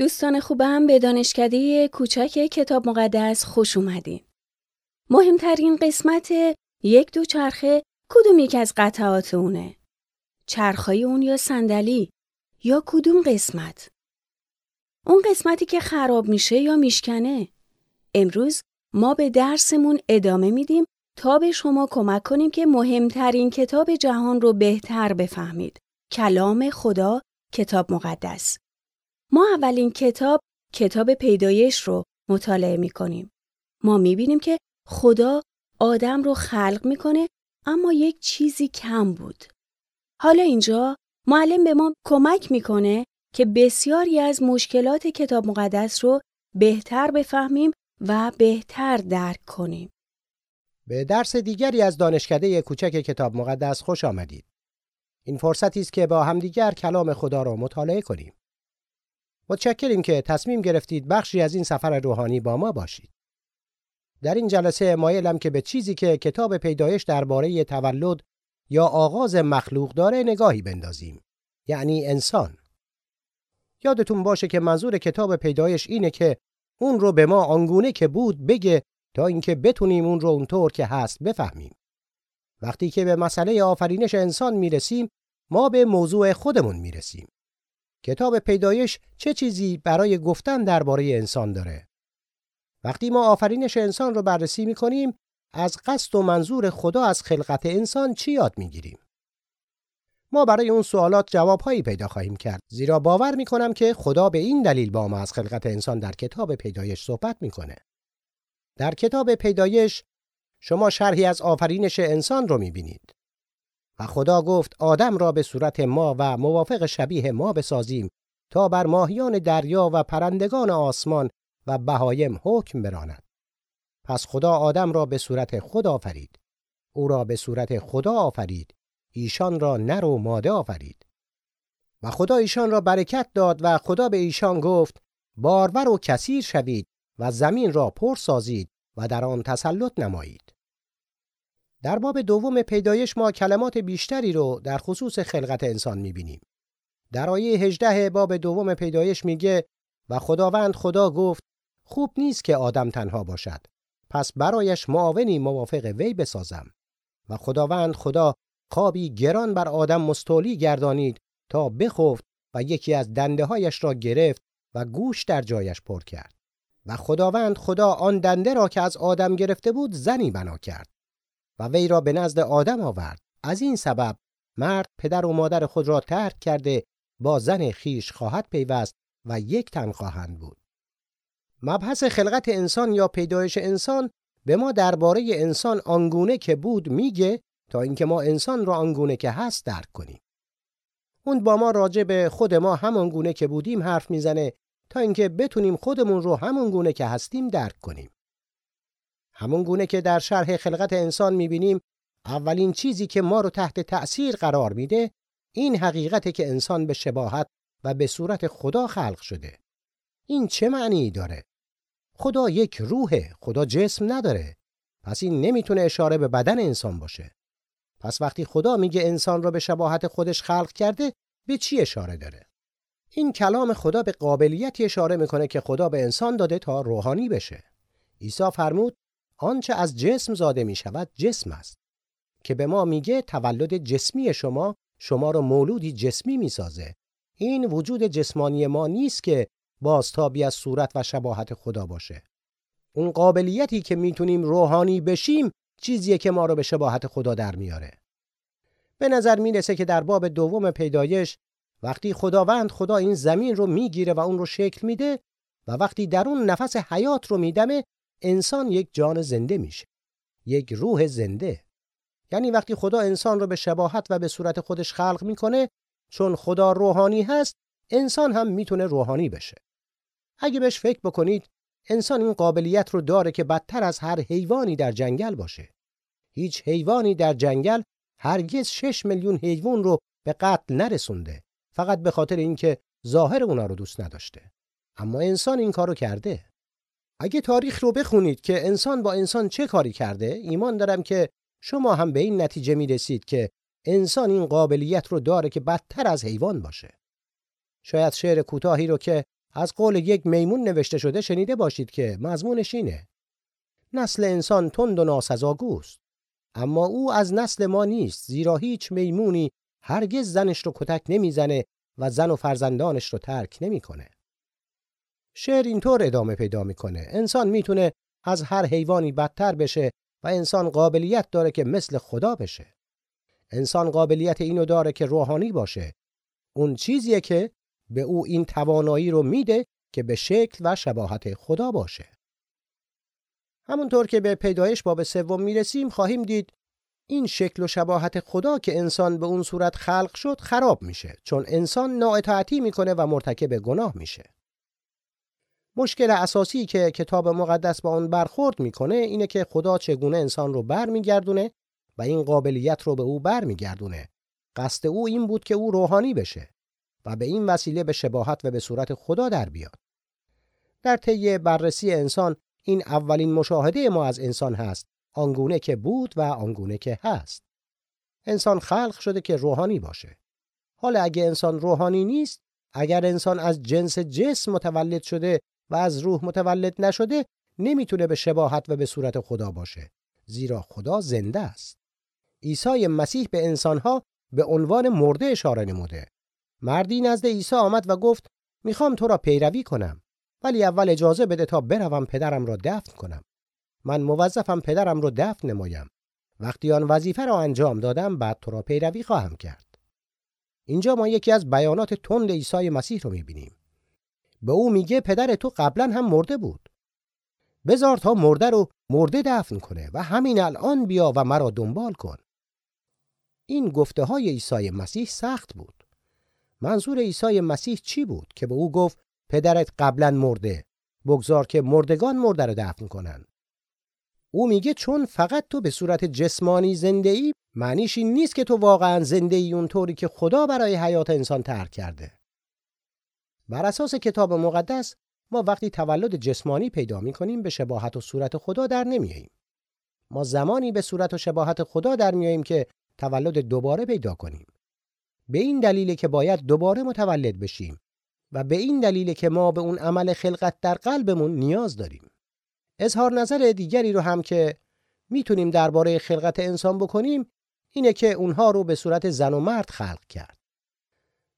دوستان خوبم به دانشکده کوچک کتاب مقدس خوش اومدین. مهمترین قسمت یک دو چرخه کدوم یک از قطعات اونه؟ چرخهای اون یا صندلی یا کدوم قسمت؟ اون قسمتی که خراب میشه یا میشکنه؟ امروز ما به درسمون ادامه میدیم تا به شما کمک کنیم که مهمترین کتاب جهان رو بهتر بفهمید. کلام خدا کتاب مقدس. ما اولین کتاب کتاب پیدایش رو مطالعه می کنیم. ما می بینیم که خدا آدم رو خلق می‌کنه اما یک چیزی کم بود. حالا اینجا معلم به ما کمک می‌کنه که بسیاری از مشکلات کتاب مقدس رو بهتر بفهمیم و بهتر درک کنیم. به درس دیگری از دانشکده کوچک کتاب مقدس خوش آمدید. این فرصتی است که با همدیگر کلام خدا را مطالعه کنیم. متشکریم که تصمیم گرفتید بخشی از این سفر روحانی با ما باشید. در این جلسه مایلم که به چیزی که کتاب پیدایش درباره تولد یا آغاز مخلوق داره نگاهی بندازیم. یعنی انسان. یادتون باشه که منظور کتاب پیدایش اینه که اون رو به ما آنگونه که بود بگه تا اینکه بتونیم اون رو اونطور که هست بفهمیم. وقتی که به مسئله آفرینش انسان می‌رسیم ما به موضوع خودمون می‌رسیم. کتاب پیدایش چه چیزی برای گفتن درباره انسان داره؟ وقتی ما آفرینش انسان رو بررسی می‌کنیم از قصد و منظور خدا از خلقت انسان چی یاد می‌گیریم؟ ما برای اون سوالات جوابهایی پیدا خواهیم کرد زیرا باور می‌کنم که خدا به این دلیل با ما از خلقت انسان در کتاب پیدایش صحبت می‌کنه. در کتاب پیدایش شما شرحی از آفرینش انسان رو می‌بینید. و خدا گفت آدم را به صورت ما و موافق شبیه ما بسازیم تا بر ماهیان دریا و پرندگان آسمان و بهایم حکم براند. پس خدا آدم را به صورت خود آفرید. او را به صورت خدا آفرید. ایشان را نر و ماده آفرید. و خدا ایشان را برکت داد و خدا به ایشان گفت بارور و کثیر شوید و زمین را پر سازید و در آن تسلط نمایید. در باب دوم پیدایش ما کلمات بیشتری رو در خصوص خلقت انسان می‌بینیم. در آیه 18 باب دوم پیدایش میگه و خداوند خدا گفت خوب نیست که آدم تنها باشد. پس برایش معاونی موافق وی بسازم. و خداوند خدا خوابی گران بر آدم مستولی گردانید تا بخفت و یکی از دنده هایش را گرفت و گوش در جایش پر کرد. و خداوند خدا آن دنده را که از آدم گرفته بود زنی بنا کرد. و وی را به نزد آدم آورد. از این سبب مرد پدر و مادر خود را ترک کرده با زن خیش خواهد پیوست و یک تن خواهند بود. مبحث خلقت انسان یا پیدایش انسان به ما درباره انسان آنگونه که بود میگه تا اینکه ما انسان را آنگونه که هست درک کنیم. اون با ما راجع به خود ما همان گونه که بودیم حرف می‌زنه تا اینکه بتونیم خودمون رو همون گونه که هستیم درک کنیم. همون گونه که در شرح خلقت انسان می‌بینیم اولین چیزی که ما رو تحت تأثیر قرار میده این حقیقت که انسان به شباهت و به صورت خدا خلق شده. این چه معنی داره؟ خدا یک روحه، خدا جسم نداره. پس این نمی‌تونه اشاره به بدن انسان باشه. پس وقتی خدا میگه انسان را به شباهت خودش خلق کرده، به چی اشاره داره؟ این کلام خدا به قابلیتی اشاره می‌کنه که خدا به انسان داده تا روحانی بشه. عیسی فرمود آنچه از جسم زاده می شود جسم است که به ما میگه تولد جسمی شما شما را مولودی جسمی می سازه. این وجود جسمانی ما نیست که بازتابی از صورت و شباهت خدا باشه. اون قابلیتی که می‌تونیم روحانی بشیم چیزیه که ما رو به شباهت خدا در میاره. به نظر می‌رسه که در باب دوم پیدایش وقتی خداوند خدا این زمین رو می‌گیره و اون رو شکل میده و وقتی در اون نفس حیات رو میدمه انسان یک جان زنده میشه یک روح زنده. یعنی وقتی خدا انسان رو به شباهت و به صورت خودش خلق می‌کنه چون خدا روحانی هست انسان هم می‌تونه روحانی بشه. اگه بهش فکر بکنید انسان این قابلیت رو داره که بدتر از هر حیوانی در جنگل باشه. هیچ حیوانی در جنگل هرگز 6 میلیون حیوان رو به قتل نرسونده فقط به خاطر اینکه ظاهر اونا رو دوست نداشته. اما انسان این کارو کرده. اگه تاریخ رو بخونید که انسان با انسان چه کاری کرده ایمان دارم که شما هم به این نتیجه می رسید که انسان این قابلیت رو داره که بدتر از حیوان باشه شاید شعر کوتاهی رو که از قول یک میمون نوشته شده شنیده باشید که مضمونش اینه نسل انسان تند و ناسزاگوست اما او از نسل ما نیست زیرا هیچ میمونی هرگز زنش رو کتک نمی‌زنه و زن و فرزندانش رو ترک نمی‌کنه. شعر اینطور ادامه پیدا می‌کنه انسان می‌تونه از هر حیوانی بدتر بشه و انسان قابلیت داره که مثل خدا بشه. انسان قابلیت اینو داره که روحانی باشه. اون چیزیه که به او این توانایی رو میده که به شکل و شباهت خدا باشه. همونطور که به پیدایش باب سوم می‌رسیم خواهیم دید این شکل و شباهت خدا که انسان به اون صورت خلق شد خراب میشه چون انسان نااطاعتی می‌کنه و مرتکب گناه میشه. مشکل اساسی که کتاب مقدس با اون برخورد می‌کنه اینه که خدا چگونه انسان رو برمیگردونه و این قابلیت رو به او برمیگردونه. قصد او این بود که او روحانی بشه و به این وسیله به شباهت و به صورت خدا در بیاد. در طی بررسی انسان این اولین مشاهده ما از انسان هست آنگونه که بود و آنگونه که هست انسان خلق شده که روحانی باشه حالا اگه انسان روحانی نیست اگر انسان از جنس جسم متولد شده و از روح متولد نشده نمی‌تونه به شباهت و به صورت خدا باشه زیرا خدا زنده است. عیسی مسیح به انسانها به عنوان مرده اشاره نموده. مردی نزد عیسی آمد و گفت می‌خوام تو را پیروی کنم ولی اول اجازه بده تا بروم پدرم را دفن کنم. من موظفم پدرم را دفن نمایم. وقتی آن وظیفه را انجام دادم بعد تو را پیروی خواهم کرد. اینجا ما یکی از بیانات تند عیسی مسیح رو می‌بینیم. به او میگه پدر تو قبلا هم مرده بود. بزار تا مرده رو مرده دفن کنه و همین الان بیا و مرا دنبال کن. این گفته های عیسی مسیح سخت بود. منظور عیسی مسیح چی بود که به او گفت پدرت قبلا مرده؟ بگذار که مردگان مرده رو دفن کنن. او میگه چون فقط تو به صورت جسمانی زنده ای معنیش این نیست که تو واقعا زنده ای اونطوری که خدا برای حیات انسان ترک کرده. بر اساس کتاب مقدس ما وقتی تولد جسمانی پیدا می کنیم به شباهت و صورت خدا در نمیاییم ما زمانی به صورت و شباهت خدا در میاییم که تولد دوباره پیدا کنیم به این دلیل که باید دوباره متولد بشیم و به این دلیل که ما به اون عمل خلقت در قلبمون نیاز داریم. اظهار نظر دیگری رو هم که می‌تونیم درباره خلقت انسان بکنیم اینه که اونها رو به صورت زن و مرد خلق کرد.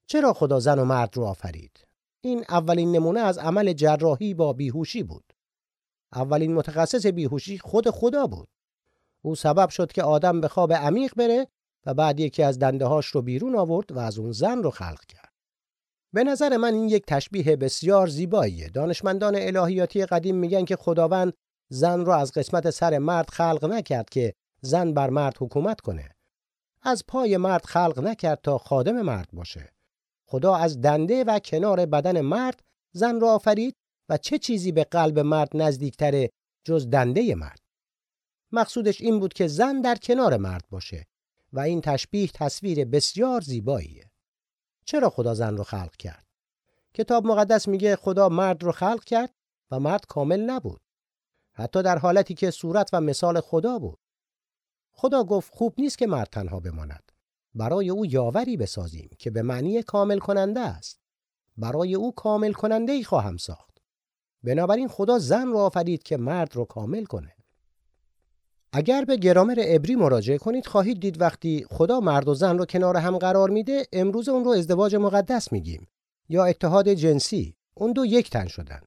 چرا خدا زن و مرد رو آفرید؟ این اولین نمونه از عمل جراحی با بیهوشی بود. اولین متخصص بیهوشی خود خدا بود. او سبب شد که آدم به خواب عمیق بره و بعد یکی از دنده هاش رو بیرون آورد و از اون زن رو خلق کرد. به نظر من این یک تشبیه بسیار زیباییه. دانشمندان الهیاتی قدیم میگن که خداوند زن را از قسمت سر مرد خلق نکرد که زن بر مرد حکومت کنه. از پای مرد خلق نکرد تا خادم مرد باشه. خدا از دنده و کنار بدن مرد زن را آفرید و چه چیزی به قلب مرد نزدیکتره جز دنده مرد. مقصودش این بود که زن در کنار مرد باشه و این تشبیه تصویر بسیار زیباییه. چرا خدا زن رو خلق کرد؟ کتاب مقدس میگه خدا مرد رو خلق کرد و مرد کامل نبود. حتی در حالتی که صورت و مثال خدا بود. خدا گفت خوب نیست که مرد تنها بماند. برای او یاوری بسازیم که به معنی کامل کننده است. برای او کامل کننده ای خواهم ساخت. بنابراین خدا زن رو آفرید که مرد رو کامل کنه. اگر به گرامر عبری مراجعه کنید خواهید دید وقتی خدا مرد و زن رو کنار هم قرار میده امروز اون رو ازدواج مقدس میگیم یا اتحاد جنسی اون دو یک تن شدن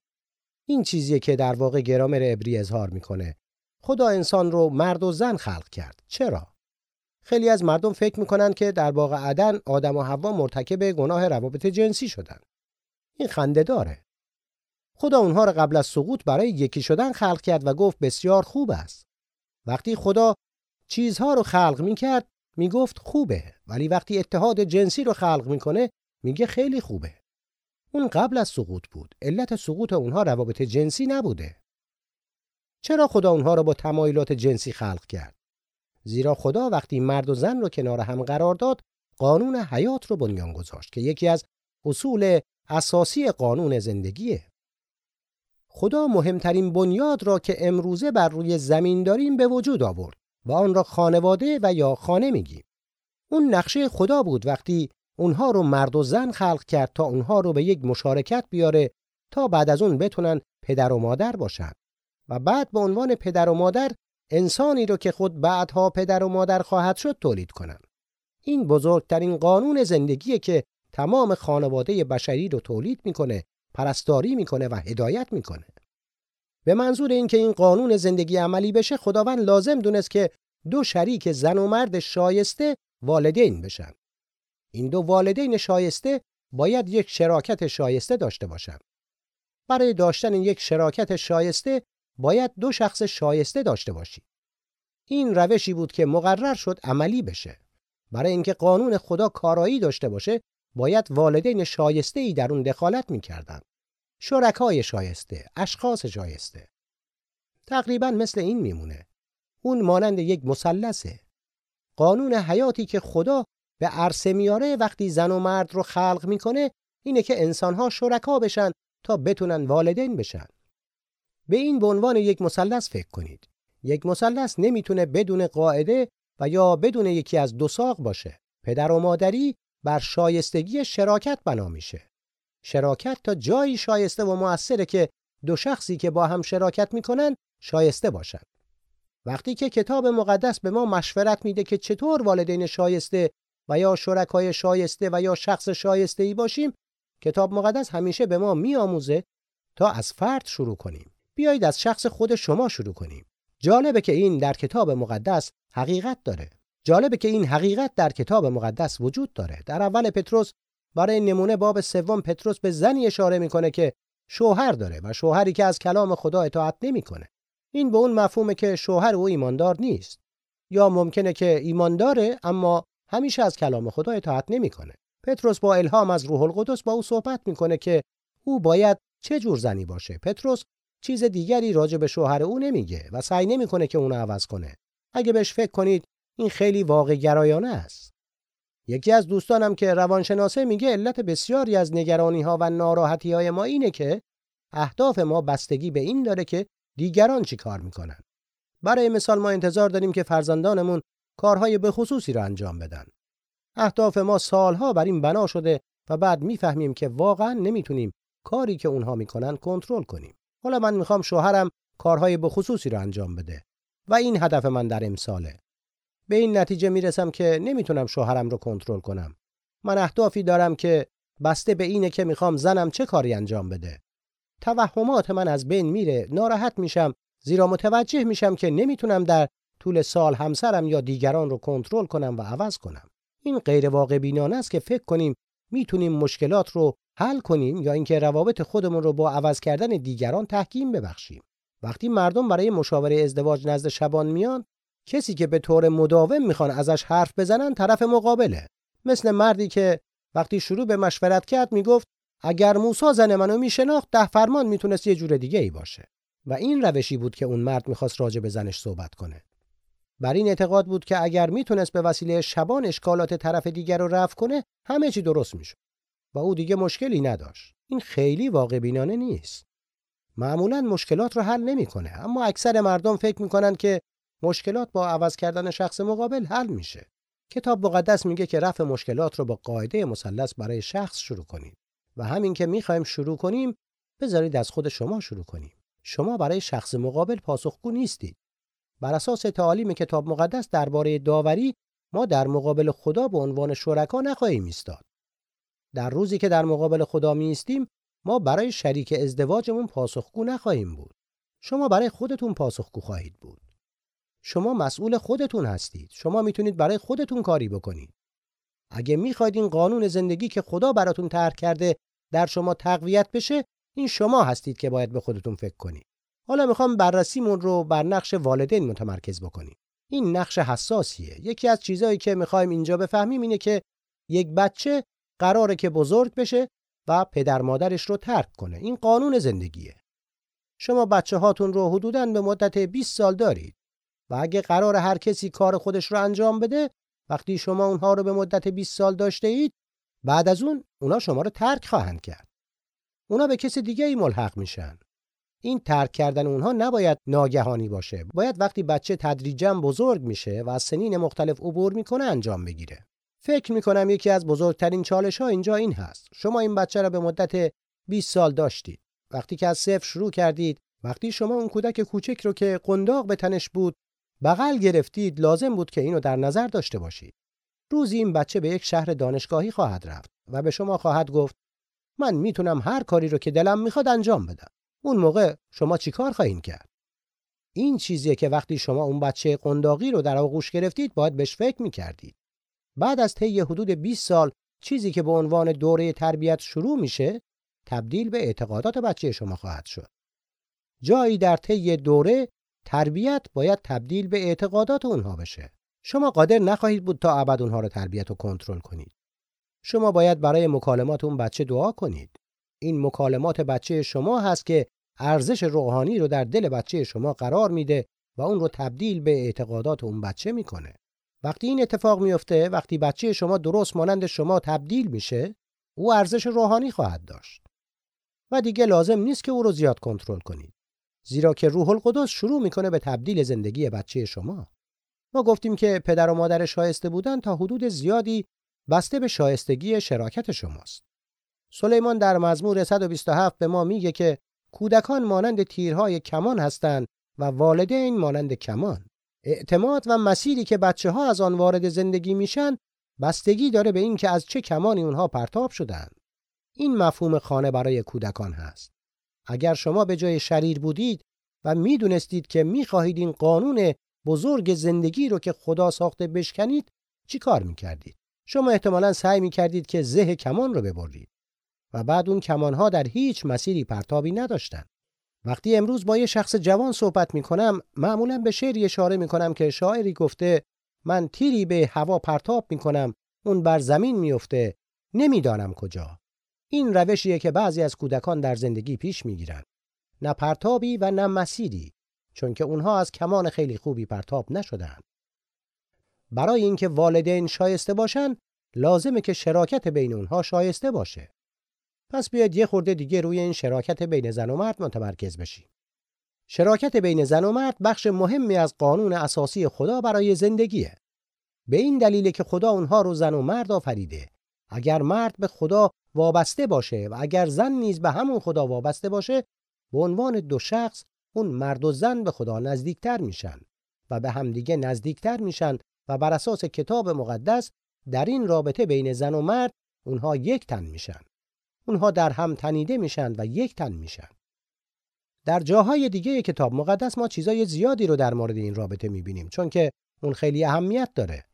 این چیزیه که در واقع گرامر عبری اظهار می‌کنه خدا انسان رو مرد و زن خلق کرد چرا خیلی از مردم فکر می‌کنن که در باغ عدن آدم و حوا مرتکب گناه روابط جنسی شدن. این خنده داره. خدا اونها رو قبل از سقوط برای یکی شدن خلق کرد و گفت بسیار خوب است. وقتی خدا چیزها رو خلق می‌کرد می‌گفت خوبه. ولی وقتی اتحاد جنسی رو خلق می‌کنه میگه خیلی خوبه. اون قبل از سقوط بود. علت سقوط اونها روابط جنسی نبوده. چرا خدا اونها رو با تمایلات جنسی خلق کرد؟ زیرا خدا وقتی مرد و زن رو کنار هم قرار داد قانون حیات رو بنیان گذاشت که یکی از اصول اساسی قانون زندگیه خدا مهمترین بنیاد را که امروزه بر روی زمین داریم به وجود آورد و آن را خانواده و یا خانه میگیم. اون نقشه خدا بود وقتی اونها رو مرد و زن خلق کرد تا اونها رو به یک مشارکت بیاره تا بعد از اون بتونن پدر و مادر باشن و بعد به عنوان پدر و مادر انسانی رو که خود بعدها پدر و مادر خواهد شد تولید کنن این بزرگترین قانون زندگیه که تمام خانواده بشری رو تولید می‌کنه پرستاری می‌کنه و هدایت می‌کنه. به منظور اینکه این قانون زندگی عملی بشه خداوند لازم دونست که دو شریک زن و مرد شایسته والدین بشن. این دو والدین شایسته باید یک شراکت شایسته داشته باشند. برای داشتن یک شراکت شایسته باید دو شخص شایسته داشته باشی. این روشی بود که مقرر شد عملی بشه. برای اینکه قانون خدا کارایی داشته باشه باید والدین شایسته ای در اون دخالت می‌کردن. شرکای شایسته، اشخاص شایسته. تقریبا مثل این میمونه. اون مانند یک مثلثه. قانون حیاتی که خدا به عرصه میاره وقتی زن و مرد رو خلق می‌کنه اینه که انسانها شرکا بشن تا بتونن والدین بشن. به این به عنوان یک مثلث فکر کنید. یک مثلث نمی‌تونه بدون قاعده و یا بدون یکی از دو ساق باشه. پدر و مادری بر شایستگی شراکت بنا میشه. شراکت تا جایی شایسته و موثره که دو شخصی که با هم شراکت می‌کنن شایسته باشن. وقتی که کتاب مقدس به ما مشورت میده که چطور والدین شایسته و یا شرکای شایسته و یا شخص شایسته ای باشیم کتاب مقدس همیشه به ما میآموزه تا از فرد شروع کنیم بیایید از شخص خود شما شروع کنیم. جالبه که این در کتاب مقدس حقیقت داره. جالبه که این حقیقت در کتاب مقدس وجود داره. در اول پتروس برای نمونه باب سوم پتروس به زنی اشاره می‌کنه که شوهر داره و شوهری که از کلام خدا اطاعت نمی‌کنه. این به اون مفهومه که شوهر او ایماندار نیست. یا ممکنه که ایمان داره اما همیشه از کلام خدا اطاعت نمی‌کنه. پتروس با الهام از روح القدس با او صحبت می‌کنه که او باید چه جور زنی باشه. پتروس چیز دیگری راجع به شوهر او نمیگه و سعی نمی‌کنه که اونو عوض کنه. اگه بهش فکر کنید این خیلی واقع گرایانه است. یکی از دوستانم که روانشناسه میگه علت بسیاری از نگرانی ها و ناراحتی های ما اینه که اهداف ما بستگی به این داره که دیگران چی کار می‌کنن. برای مثال ما انتظار داریم که فرزندانمون کارهای به خصوصی را انجام بدن. اهداف ما سالها بر این بنا شده و بعد می‌فهمیم که واقعا نمی‌تونیم کاری که اونها می‌کنن کنترل کنیم. حالا من می‌خوام شوهرم کارهای به خصوصی را انجام بده و این هدف من در امساله. به این نتیجه می‌رسم که نمی‌تونم شوهرم رو کنترل کنم. من اهدافی دارم که بسته به اینه که می‌خوام زنم چه کاری انجام بده. توهمات من از بین میره، ناراحت میشم زیرا متوجه میشم که نمی‌تونم در طول سال همسرم یا دیگران رو کنترل کنم و عوض کنم این غیر واقع بینانه است که فکر کنیم می‌تونیم مشکلات رو حل کنیم یا اینکه روابط خودمون رو با عوض کردن دیگران تحکیم ببخشیم. وقتی مردم برای مشاوره ازدواج نزد شبان میان کسی که به طور مداوم می‌خوان ازش حرف بزنن طرف مقابله. مثل مردی که وقتی شروع به مشورت کرد می‌گفت اگر موسی زن منو میشناخت ده فرمان می‌تونست یه جور دیگه ای باشه. و این روشی بود که اون مرد می‌خواست راجع به زنش صحبت کنه. بر این اعتقاد بود که اگر می‌تونست به وسیله شبان اشکالات طرف دیگر رو رفع کنه همه چی درست می‌شد. و او دیگه مشکلی نداشت. این خیلی واقع بینانه نیست. معمولا مشکلات رو حل نمی‌کنه اما اکثر مردم فکر می‌کنن که مشکلات با عوض کردن شخص مقابل حل میشه. کتاب مقدس میگه که رفع مشکلات رو با قاعده مثلث برای شخص شروع کنید و همین که می‌خوایم شروع کنیم بذارید از خود شما شروع کنیم. شما برای شخص مقابل پاسخگو نیستید. بر اساس تعالیم کتاب مقدس درباره داوری ما در مقابل خدا به عنوان شرکا نخواهیم ایستاد. در روزی که در مقابل خدا می ایستیم ما برای شریک ازدواجمون پاسخگو نخواهیم بود. شما برای خودتون پاسخگو خواهید بود. شما مسئول خودتون هستید. شما می‌تونید برای خودتون کاری بکنید. اگه می‌خواید این قانون زندگی که خدا براتون طرح کرده در شما تقویت بشه، این شما هستید که باید به خودتون فکر کنید. حالا می‌خوام بررسیمون رو بر نقش والدین متمرکز بکنیم. این نقش حساسیه. یکی از چیزهایی که می‌خوایم اینجا بفهمیم اینه که یک بچه قراره که بزرگ بشه و پدر مادرش رو ترک کنه. این قانون زندگیه. شما بچه هاتون رو حدوداً به مدت 20 سال دارید و اگه قرار هر کسی کار خودش رو انجام بده وقتی شما اونها رو به مدت 20 سال داشته اید بعد از اون اونا شما رو ترک خواهند کرد. اونا به کسی دیگه ای ملحق میشن. این ترک کردن اونها نباید ناگهانی باشه باید وقتی بچه تدریجا بزرگ میشه و از سنین مختلف عبور می‌کنه انجام بگیره فکر می‌کنم یکی از بزرگترین چالش ها اینجا این هست. شما این بچه را به مدت 20 سال داشتید. وقتی که از صفر شروع کردید وقتی شما اون کودک کوچک رو که قنداق به تنش بود بغل گرفتید لازم بود که اینو در نظر داشته باشید. روزی این بچه به یک شهر دانشگاهی خواهد رفت و به شما خواهد گفت من می‌تونم هر کاری رو که دلم می‌خواد انجام بدم. اون موقع شما چیکار خواهید کرد? این چیزیه که وقتی شما اون بچه قنداقی رو در آغوش گرفتید باید بهش فکر می‌کردید. بعد از طی حدود 20 سال چیزی که به عنوان دوره تربیت شروع میشه تبدیل به اعتقادات بچه شما خواهد شد. جایی در طی دوره تربیت باید تبدیل به اعتقادات اونها بشه. شما قادر نخواهید بود تا ابد اونها رو تربیت و کنترل کنید. شما باید برای مکالمات اون بچه دعا کنید. این مکالمات بچه شما هست که ارزش روحانی رو در دل بچه شما قرار میده و اون رو تبدیل به اعتقادات اون بچه می‌کنه. وقتی این اتفاق میفته وقتی بچه شما درست مانند شما تبدیل میشه او ارزش روحانی خواهد داشت. و دیگه لازم نیست که او رو زیاد کنترل کنید. زیرا که روح القدس شروع می‌کنه به تبدیل زندگی بچه شما. ما گفتیم که پدر و مادر شایسته بودن تا حدود زیادی بسته به شایستگی شراکت شماست. سلیمان در مزمور 127 به ما میگه که کودکان مانند تیرهای کمان هستند و والدین مانند کمان. اعتماد و مسیری که بچه ها از آن وارد زندگی میشن بستگی داره به اینکه از چه کمانی اونها پرتاب شدن این مفهوم خانه برای کودکان هست اگر شما به جای شریر بودید و می‌دونستید که می‌خواهید این قانون بزرگ زندگی رو که خدا ساخته بشکنید چی کار می‌کردید؟ شما احتمالا سعی می‌کردید که زه کمان رو ببرید و بعد اون کمانها در هیچ مسیری پرتابی نداشتند. وقتی امروز با یه شخص جوان صحبت می‌کنم معمولا به شعری اشاره می‌کنم که شاعری گفته من تیری به هوا پرتاب می‌کنم اون بر زمین میفته نمی‌دانم کجا. این روشیه که بعضی از کودکان در زندگی پیش می‌گیرن. نه پرتابی و نه مسیری چون که اونها از کمان خیلی خوبی پرتاب نشدن برای اینکه والدین شایسته باشن لازمه که شراکت بین اونها شایسته باشه. پس بیاید یه خورده دیگه روی این شراکت بین زن و مرد متمرکز بشیم. شراکت بین زن و مرد بخش مهمی از قانون اساسی خدا برای زندگیه. به این دلیل که خدا اونها رو زن و مرد آفریده. اگر مرد به خدا وابسته باشه و اگر زن نیز به همون خدا وابسته باشه به عنوان دو شخص اون مرد و زن به خدا نزدیکتر میشن و به همدیگه نزدیکتر میشن و بر اساس کتاب مقدس در این رابطه بین زن و مرد اونها یک تن میشن. اونها در هم تنیده میشن و یک تن میشن. در جاهای دیگه کتاب مقدس ما چیزای زیادی رو در مورد این رابطه می‌بینیم چون که اون خیلی اهمیت داره.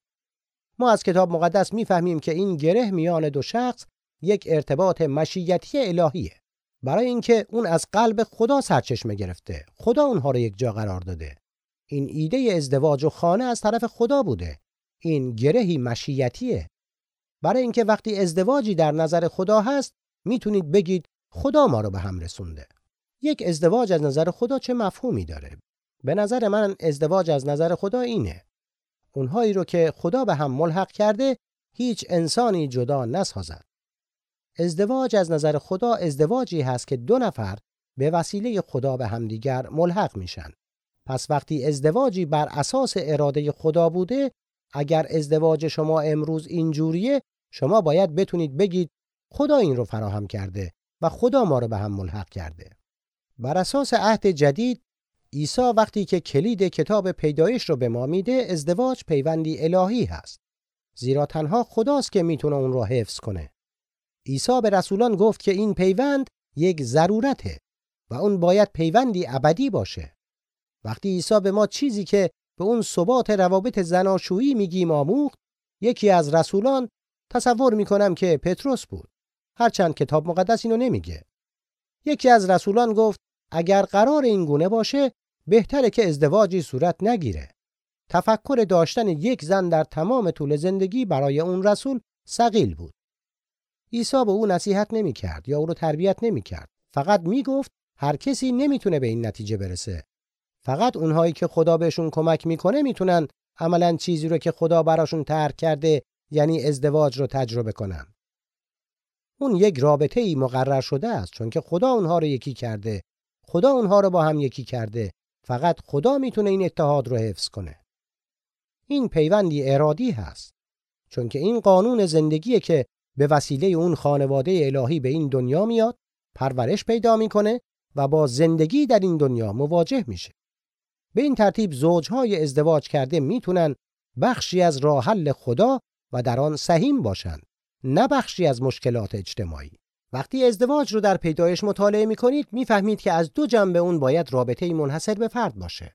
ما از کتاب مقدس می‌فهمیم که این گره میان دو شخص یک ارتباط مشیتی الهیه. برای اینکه اون از قلب خدا سرچشمه گرفته خدا اونها رو یک جا قرار داده. این ایده ازدواج و خانه از طرف خدا بوده. این گرهی مشیتیه. برای اینکه وقتی ازدواجی در نظر خدا هست می‌تونید بگید خدا ما رو به هم رسونده. یک ازدواج از نظر خدا چه مفهومی داره؟ به نظر من ازدواج از نظر خدا اینه. اونهایی رو که خدا به هم ملحق کرده هیچ انسانی جدا نسازد. ازدواج از نظر خدا ازدواجی هست که دو نفر به وسیله خدا به همدیگر ملحق میشن. پس وقتی ازدواجی بر اساس اراده خدا بوده اگر ازدواج شما امروز اینجوریه شما باید بتونید بگید خدا این رو فراهم کرده و خدا ما رو به هم ملحق کرده. بر اساس عهد جدید عیسی وقتی که کلید کتاب پیدایش رو به ما میده ازدواج پیوندی الهی هست. زیرا تنها خداست که می‌تونه اون رو حفظ کنه. عیسی به رسولان گفت که این پیوند یک ضرورته و اون باید پیوندی ابدی باشه. وقتی عیسی به ما چیزی که به اون ثبات روابط زناشویی میگیم آموخت یکی از رسولان تصور می‌کنم که پتروس بود. هرچند کتاب مقدس اینو نمیگه. یکی از رسولان گفت اگر قرار این گونه باشه بهتره که ازدواجی صورت نگیره. تفکر داشتن یک زن در تمام طول زندگی برای اون رسول سقیل بود. عیسی به او نصیحت نمی‌کرد یا او رو تربیت نمی‌کرد. فقط می‌گفت هر کسی نمی‌تونه به این نتیجه برسه. فقط اونهایی که خدا بهشون کمک می‌کنه می‌تونن عملا چیزی رو که خدا براشون ترک کرده یعنی ازدواج رو تجربه کنن. اون یک رابطه ای مقرر شده است چون که خدا اونها رو یکی کرده. خدا اونها رو با هم یکی کرده. فقط خدا می‌تونه این اتحاد رو حفظ کنه. این پیوندی ارادی هست. چون که این قانون زندگیه که به وسیله اون خانواده الهی به این دنیا میاد پرورش پیدا می‌کنه و با زندگی در این دنیا مواجه میشه. به این ترتیب زوجهای ازدواج کرده می‌تونن بخشی از راه حل خدا و در آن سهیم باشند نه بخشی از مشکلات اجتماعی. وقتی ازدواج رو در پیدایش مطالعه می‌کنید می‌فهمید که از دو جنبه اون باید رابطه منحصر به فرد باشه.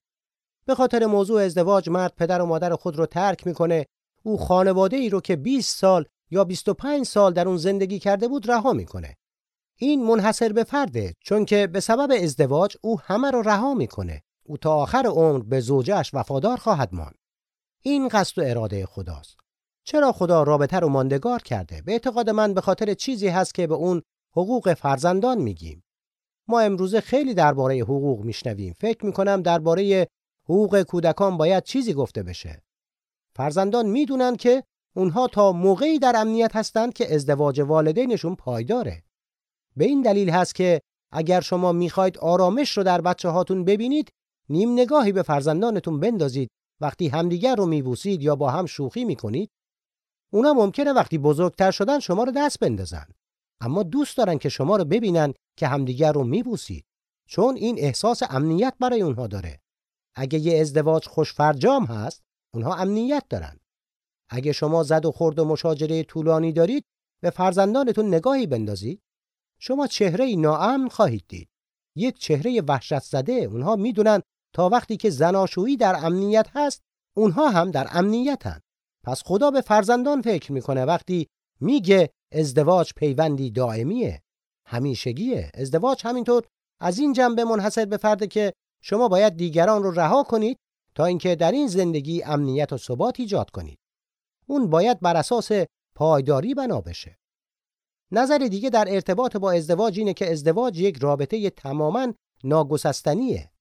به خاطر موضوع ازدواج مرد پدر و مادر خود رو ترک می‌کنه. او خانواده ای رو که 20 سال یا 25 سال در اون زندگی کرده بود رها می‌کنه. این منحصر به فرده چون که به سبب ازدواج او همه رو رها می‌کنه. او تا آخر عمر به زوجش وفادار خواهد ماند. این قصد و اراده خداست. چرا خدا رابطه رو ماندگار کرده؟ به اعتقاد من به خاطر چیزی هست که به اون حقوق فرزندان میگیم. ما امروزه خیلی درباره حقوق میشنویم. فکر می‌کنم درباره حقوق کودکان باید چیزی گفته بشه. فرزندان می‌دونن که اونها تا موقعی در امنیت هستند که ازدواج والدینشون پایداره. به این دلیل هست که اگر شما می‌خواید آرامش رو در بچه هاتون ببینید نیم نگاهی به فرزندانتون بندازید. وقتی همدیگر رو میبوسید یا با هم شوخی می‌کنید اونا ممکنه وقتی بزرگتر شدن شما رو دست بندازن. اما دوست دارن که شما رو ببینن که همدیگر رو میبوسید. چون این احساس امنیت برای اونها داره. اگه یه ازدواج خوشفرجام هست اونها امنیت دارن. اگه شما زد و خورد و مشاجره طولانی دارید به فرزندانتون نگاهی بندازید. شما چهره ناامن خواهید دید. یک چهره وحشت زده اونها می‌دونن تا وقتی که زناشویی در امنیت هست اونها هم در امنیتن. پس خدا به فرزندان فکر می‌کنه. وقتی میگه ازدواج پیوندی دائمیه همیشگیه. ازدواج همینطور از این جنبه منحصر به فرده که شما باید دیگران رو رها کنید تا اینکه در این زندگی امنیت و ثبات ایجاد کنید. اون باید بر اساس پایداری بنا بشه. نظر دیگه در ارتباط با ازدواج اینه که ازدواج یک رابطه تماما ناگسستنیه.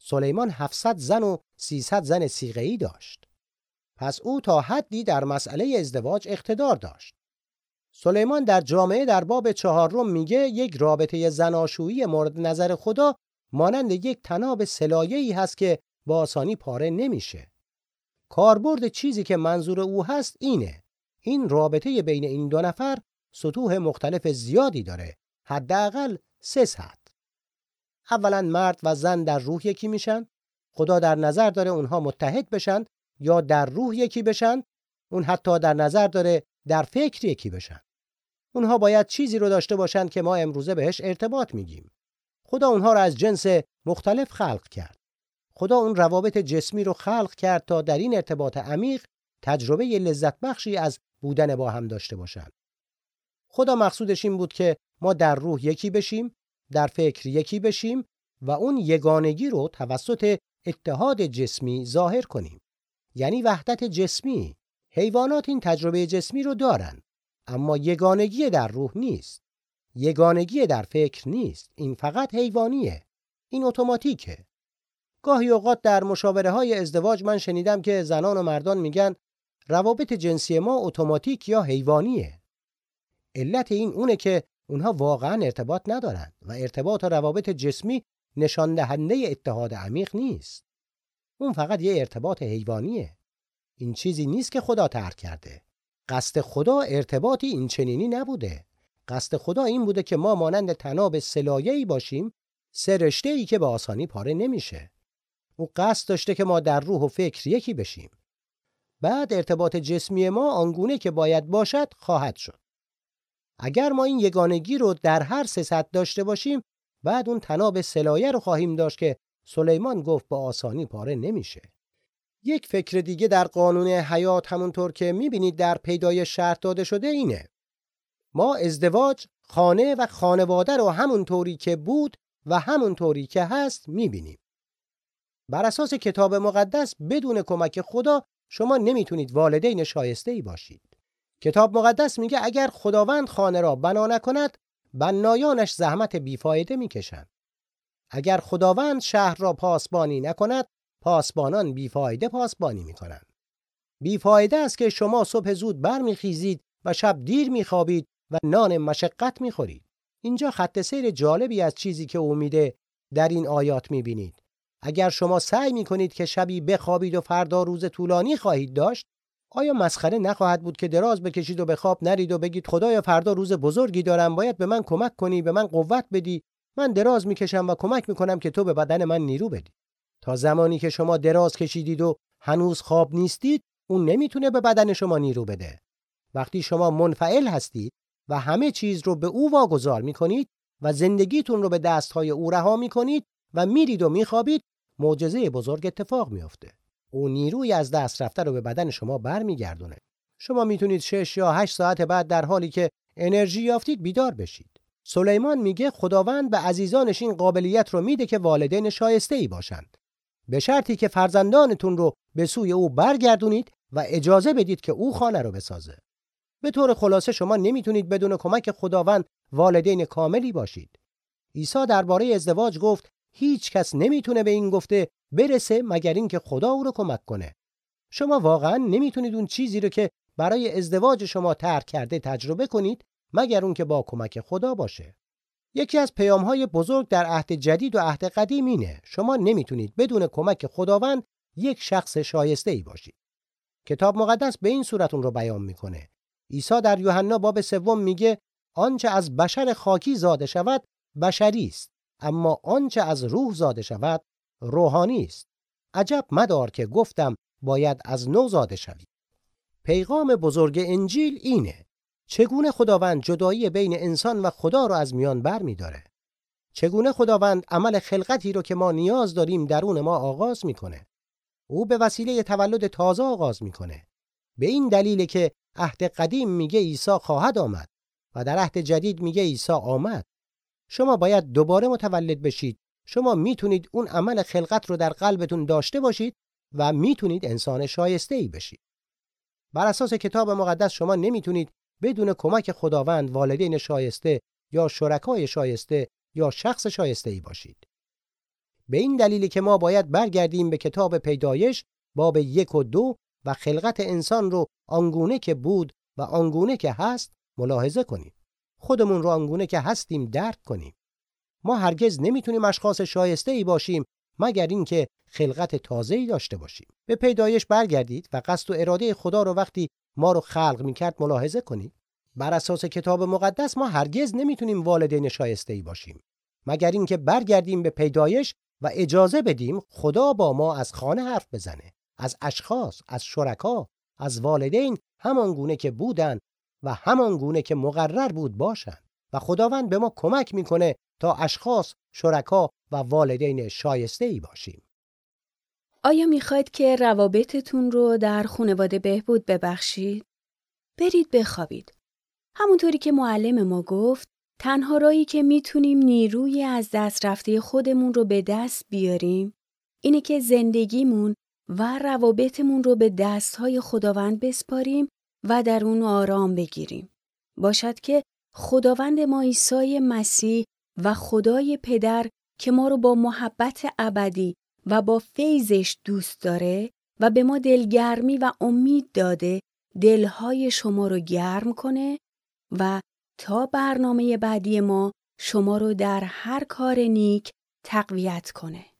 سلیمان 700 زن و 300 زن سیغه‌ای داشت. پس او تا حدی در مسئله ازدواج اقتدار داشت. سلیمان در جامعه در باب چهارم میگه یک رابطه زناشویی مورد نظر خدا مانند یک تناب سلایه‌ای هست که با آسانی پاره نمیشه. کاربرد چیزی که منظور او هست اینه. این رابطه بین این دو نفر سطوح مختلف زیادی داره. حداقل سه سطح اولا مرد و زن در روح یکی میشن. خدا در نظر داره اونها متحد بشن یا در روح یکی بشن اون حتی در نظر داره در فکر یکی بشن. اونها باید چیزی رو داشته باشند که ما امروزه بهش ارتباط میگیم. خدا اونها رو از جنس مختلف خلق کرد. خدا اون روابط جسمی رو خلق کرد تا در این ارتباط عمیق تجربه لذت بخشی از بودن با هم داشته باشند خدا مقصودش این بود که ما در روح یکی بشیم در فکر یکی بشیم و اون یگانگی رو توسط اتحاد جسمی ظاهر کنیم. یعنی وحدت جسمی. حیوانات این تجربه جسمی رو دارن اما یگانگی در روح نیست. یگانگی در فکر نیست. این فقط حیوانیه. این اتوماتیکه. گاهی اوقات در مشاوره های ازدواج من شنیدم که زنان و مردان میگن روابط جنسی ما اتوماتیک یا حیوانیه. علت این اونه که اونها واقعا ارتباط ندارن و ارتباط و روابط جسمی نشان دهنده اتحاد عمیق نیست. اون فقط یه ارتباط حیوانیه. این چیزی نیست که خدا ترک کرده. قصد خدا ارتباطی این چنینی نبوده. قصد خدا این بوده که ما مانند تناب سلایه‌ای باشیم سه رشته ای که به آسانی پاره نمیشه. او قصد داشته که ما در روح و فکر یکی بشیم. بعد ارتباط جسمی ما آنگونه که باید باشد خواهد شد. اگر ما این یگانگی رو در هر سه داشته باشیم بعد اون تناب سلایه رو خواهیم داشت که سلیمان گفت با آسانی پاره نمیشه. یک فکر دیگه در قانون حیات همونطور که می‌بینید در پیدای شرط داده شده اینه. ما ازدواج خانه و خانواده رو همونطوری که بود و همونطوری که هست می‌بینیم. بر اساس کتاب مقدس بدون کمک خدا شما نمی‌تونید والدین شایسته ای باشید. کتاب مقدس میگه اگر خداوند خانه را بنا نکند بنایانش زحمت بیفایده می‌کشند. اگر خداوند شهر را پاسبانی نکند پاسبانان بیفایده پاسبانی می‌کنند. بیفایده است که شما صبح زود برمیخیزید و شب دیر میخوابید و نان مشقت می‌خورید. اینجا خط سیر جالبی از چیزی که امیده در این آیات می‌بینید. اگر شما سعی می‌کنید که شبی بخوابید و فردا روز طولانی خواهید داشت آیا مسخره نخواهد بود که دراز بکشید و به خواب نرید و بگید خدایا فردا روز بزرگی دارم باید به من کمک کنی به من قوت بدی؟ من دراز می‌کشم و کمک می‌کنم که تو به بدن من نیرو بدی. تا زمانی که شما دراز کشیدید و هنوز خواب نیستید اون نمی‌تونه به بدن شما نیرو بده. وقتی شما منفعل هستید و همه چیز رو به او واگذار می‌کنید و زندگیتون رو به دستهای او رها می‌کنید و میرید و میخوابید معجزه بزرگ اتفاق میافته. او نیروی از دست رفته رو به بدن شما برمیگردونه. شما می‌تونید 6 یا 8 ساعت بعد در حالی که انرژی یافتید بیدار بشید. سلیمان میگه خداوند به عزیزانش این قابلیت رو میده که والدین شایسته ای باشند. به شرطی که فرزندانتون رو به سوی او برگردونید و اجازه بدید که او خانه رو بسازه. به طور خلاصه شما نمی‌تونید بدون کمک خداوند والدین کاملی باشید. عیسی درباره ازدواج گفت هیچ کس نمی‌تونه به این گفته برسه مگر اینکه خدا او رو کمک کنه. شما واقعا نمی‌تونید اون چیزی رو که برای ازدواج شما ترک کرده تجربه کنید مگر اون که با کمک خدا باشه. یکی از پیامهای بزرگ در عهد جدید و عهد قدیم اینه. شما نمی‌تونید بدون کمک خداوند یک شخص شایسته ای باشید. کتاب مقدس به این صورت اون رو بیان می‌کنه. عیسی در یوحنا باب سوم میگه آنچه از بشر خاکی زاده شود بشری است اما آنچه از روح زاده شود روحانی است. عجب مدار که گفتم باید از نو زاده شوید. پیغام بزرگ انجیل اینه. چگونه خداوند جدایی بین انسان و خدا رو از میان بر می داره؟ چگونه خداوند عمل خلقتی رو که ما نیاز داریم درون ما آغاز می‌کنه؟ او به وسیله تولد تازه آغاز می‌کنه. به این دلیل که عهد قدیم میگه عیسی خواهد آمد و در عهد جدید میگه عیسی آمد. شما باید دوباره متولد بشید. شما می‌تونید اون عمل خلقت رو در قلبتون داشته باشید و می‌تونید انسان شایسته ای بشید. بر اساس کتاب مقدس شما نمی‌تونید بدون کمک خداوند والدین شایسته یا شرکای شایسته یا شخص شایسته ای باشید. به این دلیلی که ما باید برگردیم به کتاب پیدایش باب یک و دو و خلقت انسان رو آنگونه که بود و آنگونه که هست ملاحظه کنیم. خودمون رو آنگونه که هستیم درک کنیم. ما هرگز نمی‌تونیم اشخاص شایسته ای باشیم مگر اینکه خلقت تازه ای داشته باشیم. به پیدایش برگردید و قصد و اراده خدا رو وقتی ما رو خلق می‌کرد ملاحظه کنید بر اساس کتاب مقدس ما هرگز نمی‌تونیم والدین شایسته ای باشیم. مگر اینکه برگردیم به پیدایش و اجازه بدیم خدا با ما از خانه حرف بزنه از اشخاص از شرکا از والدین همان گونه که بودن و همان گونه که مقرر بود باشند و خداوند به ما کمک می‌کنه تا اشخاص شرکا و والدین شایسته ای باشیم. آیا می‌خواید که روابطتون رو در خانواده بهبود ببخشید؟ برید بخوابید. همونطوری که معلم ما گفت، تنها رایی که می‌تونیم نیروی از دست رفته خودمون رو به دست بیاریم، اینه که زندگیمون و روابطمون رو به دستهای خداوند بسپاریم و در اون آرام بگیریم. باشد که خداوند ما عیسی مسیح و خدای پدر که ما رو با محبت ابدی و با فیضش دوست داره و به ما دلگرمی و امید داده دلهای شما رو گرم کنه و تا برنامه بعدی ما شما رو در هر کار نیک تقویت کنه.